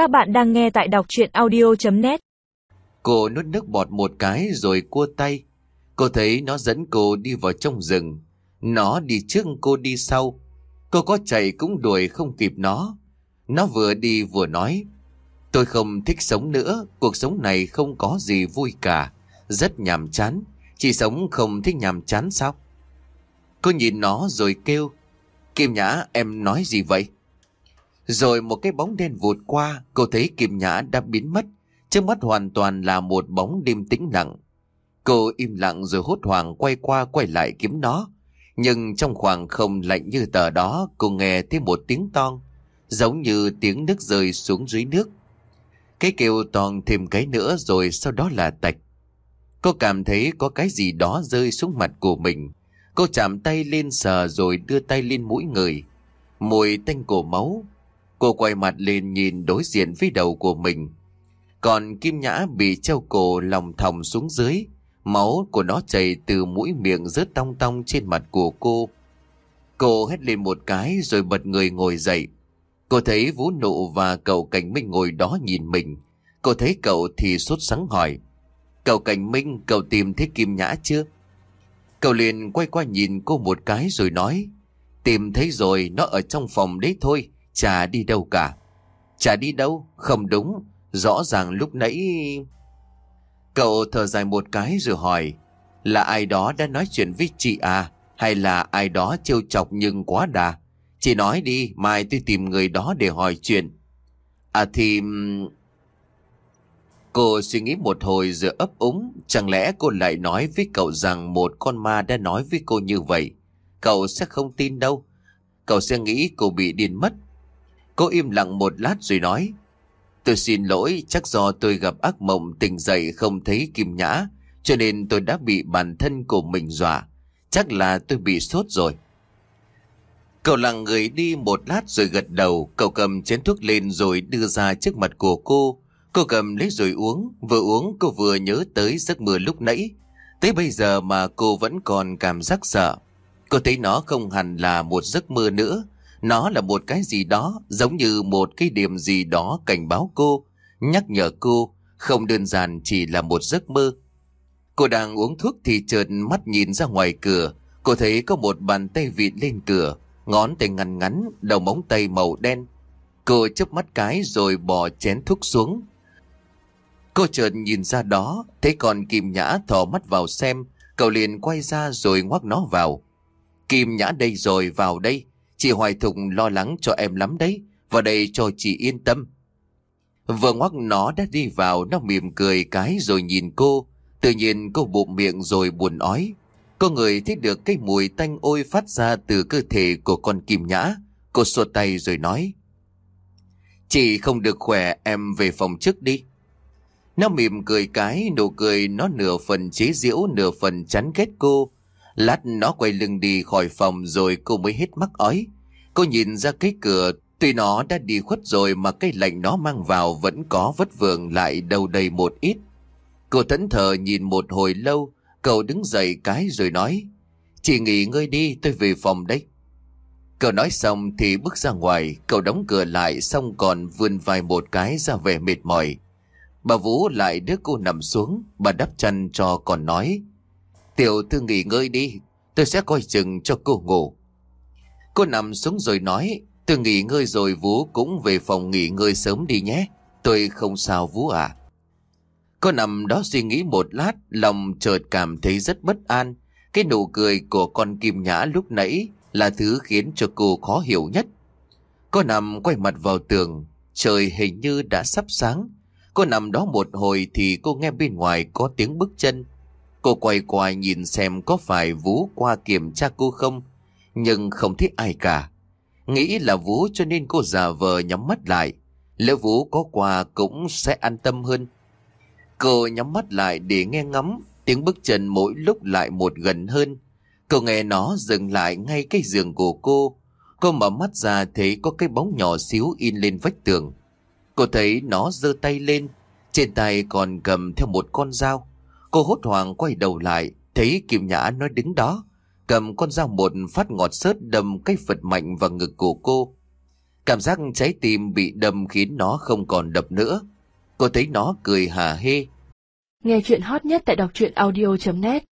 Các bạn đang nghe tại đọc chuyện audio.net Cô nuốt nước bọt một cái rồi cua tay. Cô thấy nó dẫn cô đi vào trong rừng. Nó đi trước, cô đi sau. Cô có chạy cũng đuổi không kịp nó. Nó vừa đi vừa nói. Tôi không thích sống nữa. Cuộc sống này không có gì vui cả. Rất nhàm chán. Chị sống không thích nhàm chán sao? Cô nhìn nó rồi kêu. Kim Nhã, em nói gì vậy? Rồi một cái bóng đen vụt qua, cô thấy Kim Nhã đã biến mất. Trước mắt hoàn toàn là một bóng đêm tĩnh lặng. Cô im lặng rồi hốt hoảng quay qua quay lại kiếm nó. Nhưng trong khoảng không lạnh như tờ đó, cô nghe thấy một tiếng ton, giống như tiếng nước rơi xuống dưới nước. Cái kêu toàn thêm cái nữa rồi sau đó là tạch. Cô cảm thấy có cái gì đó rơi xuống mặt của mình. Cô chạm tay lên sờ rồi đưa tay lên mũi người. Mùi tanh cổ máu. Cô quay mặt lên nhìn đối diện với đầu của mình. Còn Kim Nhã bị treo cổ lòng thòng xuống dưới. Máu của nó chảy từ mũi miệng rớt tong tong trên mặt của cô. Cô hét lên một cái rồi bật người ngồi dậy. Cô thấy Vũ Nụ và cậu Cảnh Minh ngồi đó nhìn mình. Cô thấy cậu thì sốt sắng hỏi. Cậu Cảnh Minh, cậu tìm thấy Kim Nhã chưa? Cậu liền quay qua nhìn cô một cái rồi nói. Tìm thấy rồi, nó ở trong phòng đấy thôi, chả đi đâu cả. Chả đi đâu, không đúng, rõ ràng lúc nãy... Cậu thở dài một cái rồi hỏi, là ai đó đã nói chuyện với chị à, hay là ai đó trêu chọc nhưng quá đà? Chị nói đi, mai tôi tìm người đó để hỏi chuyện. À thì... Cô suy nghĩ một hồi rồi ấp úng, chẳng lẽ cô lại nói với cậu rằng một con ma đã nói với cô như vậy? Cậu sẽ không tin đâu. Cậu sẽ nghĩ cô bị điên mất. Cô im lặng một lát rồi nói. Tôi xin lỗi, chắc do tôi gặp ác mộng tỉnh dậy không thấy kim nhã, cho nên tôi đã bị bản thân của mình dọa. Chắc là tôi bị sốt rồi. Cậu lặng người đi một lát rồi gật đầu, cậu cầm chén thuốc lên rồi đưa ra trước mặt của cô. Cô cầm lấy rồi uống, vừa uống cô vừa nhớ tới giấc mơ lúc nãy. Tới bây giờ mà cô vẫn còn cảm giác sợ. Cô thấy nó không hẳn là một giấc mơ nữa. Nó là một cái gì đó, giống như một cái điểm gì đó cảnh báo cô, nhắc nhở cô, không đơn giản chỉ là một giấc mơ. Cô đang uống thuốc thì chợt mắt nhìn ra ngoài cửa, cô thấy có một bàn tay vịn lên cửa, ngón tay ngắn ngắn, đầu móng tay màu đen. Cô chớp mắt cái rồi bỏ chén thuốc xuống. Cô chợt nhìn ra đó, thấy con Kim Nhã thò mắt vào xem, cậu liền quay ra rồi ngoắc nó vào. Kim Nhã đây rồi, vào đây. Chị Hoài Thục lo lắng cho em lắm đấy, vào đây cho chị yên tâm. Vừa ngoắc nó đã đi vào, nó mỉm cười cái rồi nhìn cô. Tự nhiên cô bụng miệng rồi buồn ói. Cô người thấy được cái mùi tanh ôi phát ra từ cơ thể của con Kim Nhã. Cô xua tay rồi nói. Chị không được khỏe, em về phòng trước đi. Nó mỉm cười cái, nụ cười nó nửa phần chế giễu, nửa phần chán ghét cô. Lát nó quay lưng đi khỏi phòng rồi cô mới hết mắc ói. Cô nhìn ra cái cửa, tuy nó đã đi khuất rồi mà cái lạnh nó mang vào vẫn có vất vưởng lại đầu đầy một ít. Cô thẫn thờ nhìn một hồi lâu, cậu đứng dậy cái rồi nói. Chị nghỉ ngơi đi, tôi về phòng đấy. Cậu nói xong thì bước ra ngoài, cậu đóng cửa lại xong còn vươn vai một cái ra vẻ mệt mỏi. Bà Vũ lại đưa cô nằm xuống, bà đắp chăn cho còn nói. Tiểu thư nghỉ ngơi đi, tôi sẽ coi chừng cho cô ngủ. Cô nằm xuống rồi nói, tôi nghỉ ngơi rồi Vũ cũng về phòng nghỉ ngơi sớm đi nhé. Tôi không sao Vũ à. Cô nằm đó suy nghĩ một lát, lòng chợt cảm thấy rất bất an. Cái nụ cười của con Kim Nhã lúc nãy là thứ khiến cho cô khó hiểu nhất. Cô nằm quay mặt vào tường, trời hình như đã sắp sáng. Cô nằm đó một hồi thì cô nghe bên ngoài có tiếng bước chân. Cô quay qua nhìn xem có phải Vũ qua kiểm tra cô không, nhưng không thấy ai cả. Nghĩ là Vũ cho nên cô giả vờ nhắm mắt lại. Lỡ Vũ có quà cũng sẽ an tâm hơn. Cô nhắm mắt lại để nghe ngắm, tiếng bước chân mỗi lúc lại một gần hơn. Cô nghe nó dừng lại ngay cái giường của cô. Cô mở mắt ra thấy có cái bóng nhỏ xíu in lên vách tường. Cô thấy nó giơ tay lên, trên tay còn cầm theo một con dao. Cô hốt hoảng quay đầu lại, thấy Kim Nhã nó đứng đó, cầm con dao một phát ngọt sớt đâm cái phật mạnh vào ngực của cô. Cảm giác trái tim bị đâm khiến nó không còn đập nữa. Cô thấy nó cười hà hê. Nghe chuyện hot nhất tại đọc truyện audio.net